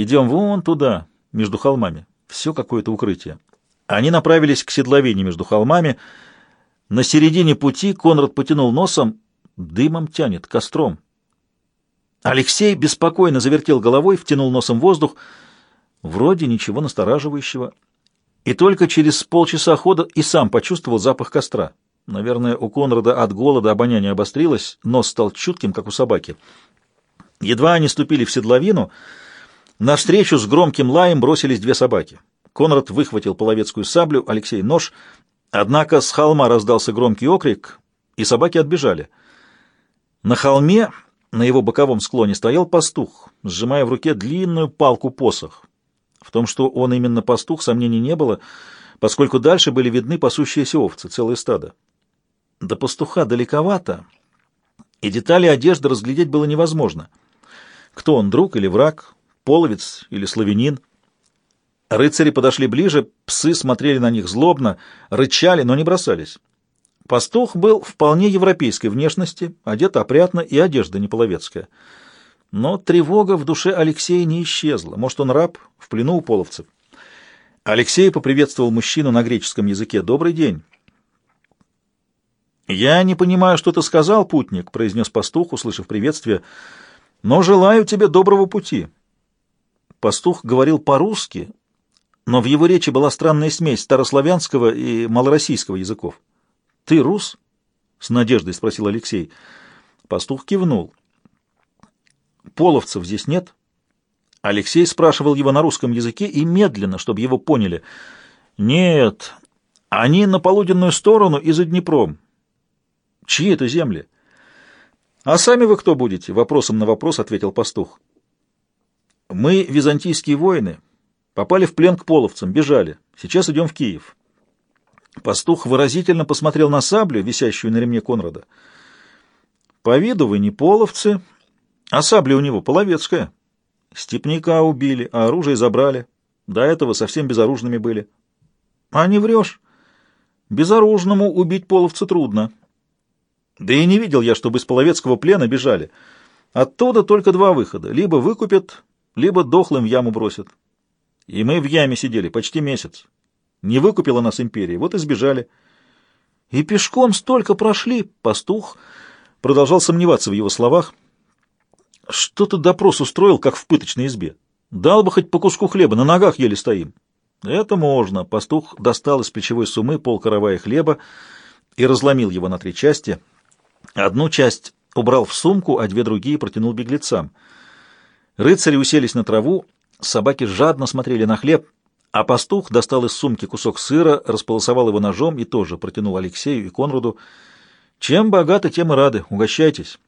Идем вон туда, между холмами. Все какое-то укрытие. Они направились к седловине между холмами. На середине пути Конрад потянул носом, дымом тянет, костром. Алексей беспокойно завертел головой, втянул носом воздух. Вроде ничего настораживающего. И только через полчаса хода и сам почувствовал запах костра. Наверное, у Конрада от голода обоняние обострилось, нос стал чутким, как у собаки. Едва они ступили в седловину, навстречу с громким лаем бросились две собаки. Конрад выхватил половецкую саблю, Алексей — нож. Однако с холма раздался громкий окрик, и собаки отбежали. На холме, на его боковом склоне, стоял пастух, сжимая в руке длинную палку-посох. В том, что он именно пастух, сомнений не было, поскольку дальше были видны пасущиеся овцы, целое стадо. До пастуха далековато, и детали одежды разглядеть было невозможно. Кто он, друг или враг, половец или славянин? Рыцари подошли ближе, псы смотрели на них злобно, рычали, но не бросались. Пастух был вполне европейской внешности, одет опрятно и одежда не половецкая. Но тревога в душе Алексея не исчезла. Может, он раб в плену у половцев? Алексей поприветствовал мужчину на греческом языке. «Добрый день». «Я не понимаю, что ты сказал, путник», — произнес пастух, услышав приветствие, — «но желаю тебе доброго пути». Пастух говорил по-русски, но в его речи была странная смесь старославянского и малороссийского языков. «Ты рус?» — с надеждой спросил Алексей. Пастух кивнул. «Половцев здесь нет?» Алексей спрашивал его на русском языке и медленно, чтобы его поняли. «Нет, они на полуденную сторону и за Днепром. Чьи это земли?» «А сами вы кто будете?» — вопросом на вопрос ответил пастух. «Мы византийские воины». Попали в плен к половцам, бежали. Сейчас идем в Киев. Пастух выразительно посмотрел на саблю, висящую на ремне Конрада. По виду вы не половцы, а сабля у него половецкая. Степняка убили, а оружие забрали. До этого совсем безоружными были. А не врешь. Безоружному убить половца трудно. Да и не видел я, чтобы из половецкого плена бежали. Оттуда только два выхода. Либо выкупят, либо дохлым в яму бросят. И мы в яме сидели почти месяц. Не выкупила нас империя, вот и сбежали. И пешком столько прошли, пастух продолжал сомневаться в его словах. Что ты допрос устроил, как в пыточной избе? Дал бы хоть по куску хлеба, на ногах еле стоим. Это можно. Пастух достал из плечевой сумы пол каравая хлеба и разломил его на три части. Одну часть убрал в сумку, а две другие протянул беглецам. Рыцари уселись на траву, Собаки жадно смотрели на хлеб, а пастух достал из сумки кусок сыра, располосовал его ножом и тоже протянул Алексею и Конраду. «Чем богаты, тем и рады. Угощайтесь».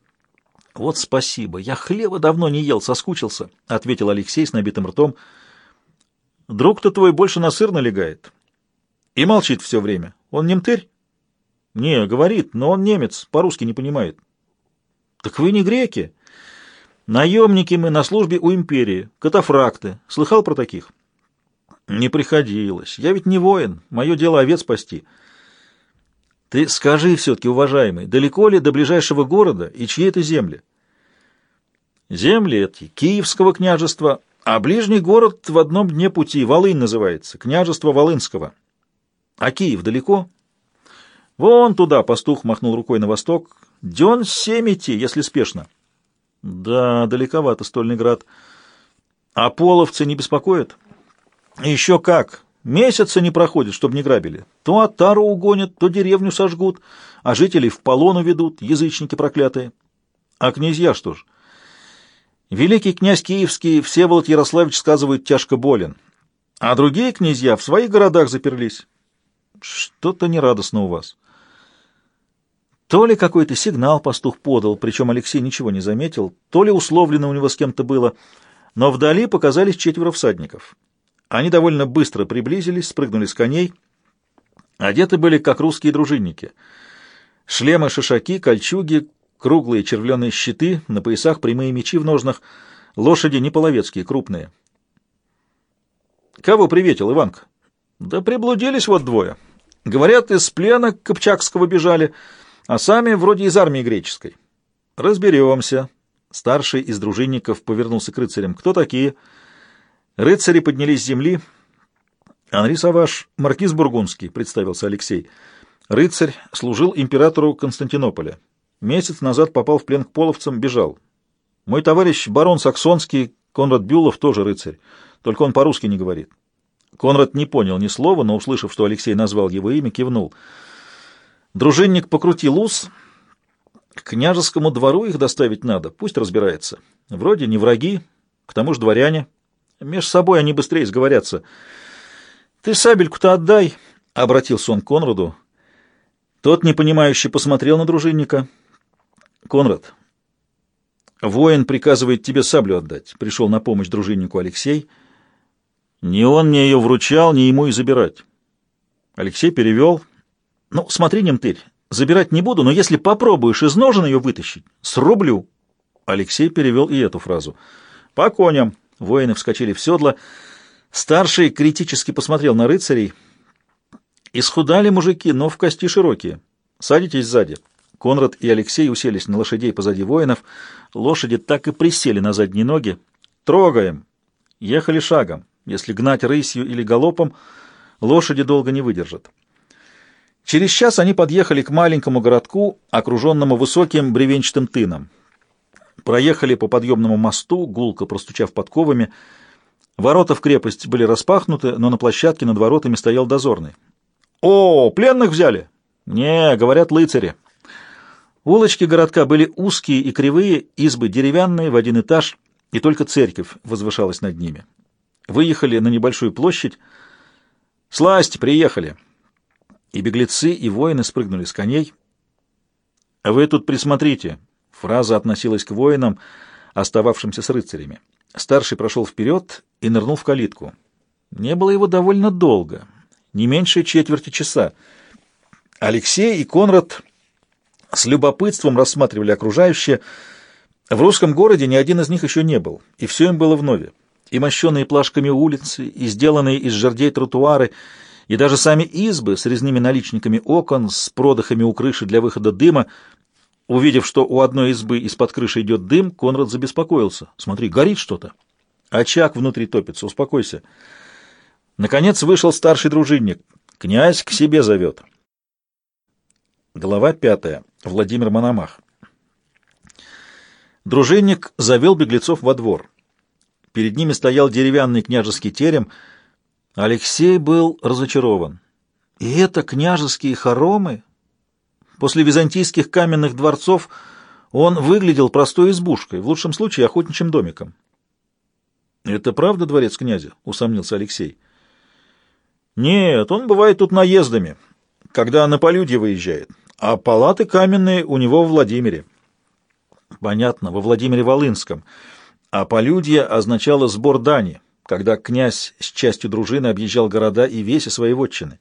«Вот спасибо. Я хлеба давно не ел, соскучился», — ответил Алексей с набитым ртом. «Друг-то твой больше на сыр налегает. И молчит все время. Он немтырь?» «Не, говорит, но он немец, по-русски не понимает». «Так вы не греки?» Наемники мы на службе у империи, катафракты. Слыхал про таких? Не приходилось. Я ведь не воин, мое дело овец спасти. Ты скажи все-таки, уважаемый, далеко ли до ближайшего города и чьи это земли? Земли эти Киевского княжества, а ближний город в одном дне пути, Волынь называется, княжество Волынского. А Киев далеко? Вон туда, пастух махнул рукой на восток, дён семь если спешно. Да, далековато стольный град. А половцы не беспокоят? Еще как. Месяца не проходит, чтобы не грабили. То отару угонят, то деревню сожгут, а жителей в полон уведут, язычники проклятые. А князья что ж? Великий князь Киевский Всеволод Ярославич сказывает тяжко болен, а другие князья в своих городах заперлись. Что-то нерадостно у вас. То ли какой-то сигнал пастух подал, причем Алексей ничего не заметил, то ли условлено у него с кем-то было, но вдали показались четверо всадников. Они довольно быстро приблизились, спрыгнули с коней. Одеты были, как русские дружинники. Шлемы-шишаки, кольчуги, круглые червленые щиты, на поясах прямые мечи в ножнах, лошади не половецкие, крупные. «Кого приветил, Иванка?» «Да приблудились вот двое. Говорят, из плена Копчакского бежали» а сами вроде из армии греческой. Разберемся. Старший из дружинников повернулся к рыцарям. Кто такие? Рыцари поднялись с земли. «Анри Саваш, маркиз Бургундский», — представился Алексей. «Рыцарь служил императору Константинополя. Месяц назад попал в плен к половцам, бежал. Мой товарищ барон Саксонский, Конрад Бюлов, тоже рыцарь, только он по-русски не говорит». Конрад не понял ни слова, но, услышав, что Алексей назвал его имя, кивнул. Дружинник покрутил ус. К княжескому двору их доставить надо, пусть разбирается. Вроде не враги, к тому же дворяне. Меж собой они быстрее сговорятся. «Ты сабельку-то отдай», — обратился он к Конраду. Тот, непонимающе, посмотрел на дружинника. «Конрад, воин приказывает тебе саблю отдать», — пришел на помощь дружиннику Алексей. «Ни он мне ее вручал, ни ему и забирать». Алексей перевел. «Ну, смотри, немтырь, забирать не буду, но если попробуешь из ножен ее вытащить, срублю». Алексей перевел и эту фразу. «По коням». Воины вскочили в седло. Старший критически посмотрел на рыцарей. Исхудали мужики, но в кости широкие. Садитесь сзади. Конрад и Алексей уселись на лошадей позади воинов. Лошади так и присели на задние ноги. Трогаем. Ехали шагом. Если гнать рысью или галопом, лошади долго не выдержат. Через час они подъехали к маленькому городку, окруженному высоким бревенчатым тыном. Проехали по подъемному мосту, гулко простучав подковами. Ворота в крепость были распахнуты, но на площадке над воротами стоял дозорный. «О, пленных взяли!» «Не, говорят, лыцари». Улочки городка были узкие и кривые, избы деревянные, в один этаж, и только церковь возвышалась над ними. Выехали на небольшую площадь. «Сласть, приехали!» И беглецы, и воины спрыгнули с коней. «Вы тут присмотрите!» Фраза относилась к воинам, остававшимся с рыцарями. Старший прошел вперед и нырнул в калитку. Не было его довольно долго, не меньше четверти часа. Алексей и Конрад с любопытством рассматривали окружающее. В русском городе ни один из них еще не был, и все им было вновь. И мощенные плашками улицы, и сделанные из жердей тротуары, и даже сами избы с резными наличниками окон, с продыхами у крыши для выхода дыма — Увидев, что у одной избы из-под крыши идет дым, Конрад забеспокоился. «Смотри, горит что-то». «Очаг внутри топится, успокойся». Наконец вышел старший дружинник. «Князь к себе зовет». Глава пятая. Владимир Мономах. Дружинник завел беглецов во двор. Перед ними стоял деревянный княжеский терем. Алексей был разочарован. «И это княжеские хоромы?» После византийских каменных дворцов он выглядел простой избушкой, в лучшем случае охотничьим домиком. «Это правда дворец князя?» — усомнился Алексей. «Нет, он бывает тут наездами, когда на полюдье выезжает, а палаты каменные у него в Владимире». «Понятно, во Владимире-Волынском, а полюдье означало сбор дани, когда князь с частью дружины объезжал города и веси своей вотчины».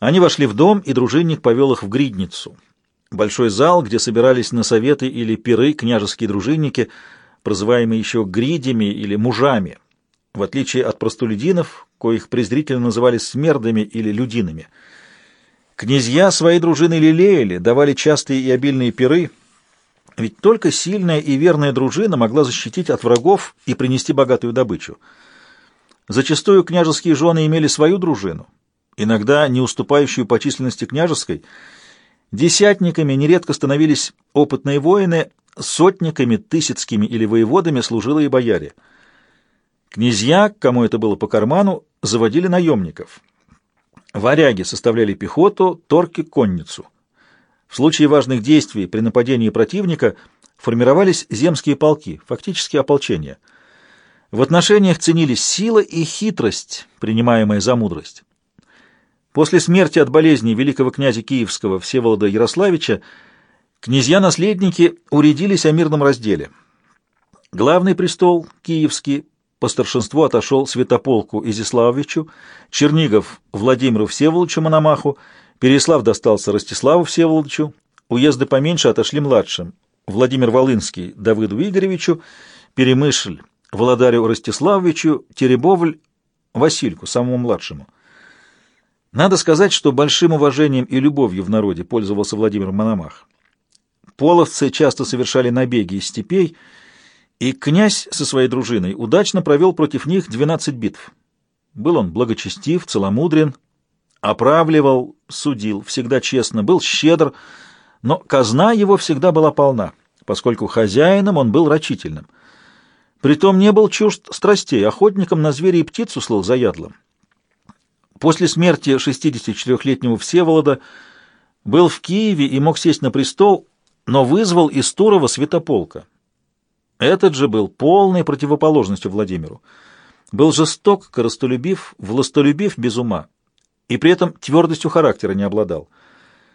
Они вошли в дом, и дружинник повел их в гридницу. Большой зал, где собирались на советы или пиры княжеские дружинники, прозываемые еще гридями или мужами, в отличие от простолюдинов, коих презрительно называли смердами или людинами. Князья свои дружины лелеяли, давали частые и обильные пиры, ведь только сильная и верная дружина могла защитить от врагов и принести богатую добычу. Зачастую княжеские жены имели свою дружину — иногда не уступающую по численности княжеской. Десятниками нередко становились опытные воины, сотниками, тысяцкими или воеводами служилые бояре. Князья, кому это было по карману, заводили наемников. Варяги составляли пехоту, торки — конницу. В случае важных действий при нападении противника формировались земские полки, фактически ополчения. В отношениях ценились сила и хитрость, принимаемая за мудрость. После смерти от болезни великого князя Киевского Всеволода Ярославича князья-наследники уредились о мирном разделе. Главный престол, Киевский, по старшинству отошел Святополку Изиславовичу, Чернигов Владимиру Всеволодовичу Мономаху, Переслав достался Ростиславу Всеволодовичу, уезды поменьше отошли младшим, Владимир Волынский Давыду Игоревичу, Перемышль Володарю Ростиславовичу, Теребовль Васильку, самому младшему. Надо сказать, что большим уважением и любовью в народе пользовался Владимир Мономах. Половцы часто совершали набеги из степей, И князь со своей дружиной удачно провел против них 12 битв. Был он благочестив, целомудрен, оправливал, судил, всегда честно, был щедр, но казна его всегда была полна, поскольку хозяином он был рачительным. Притом не был чужд страстей, охотником на зверя и птицу слыл заядлым. После смерти 64-летнего Всеволода был в Киеве и мог сесть на престол, но вызвал из Турова святополка. Этот же был полной противоположностью Владимиру. Был жесток, коростолюбив, властолюбив без ума, и при этом твердостью характера не обладал —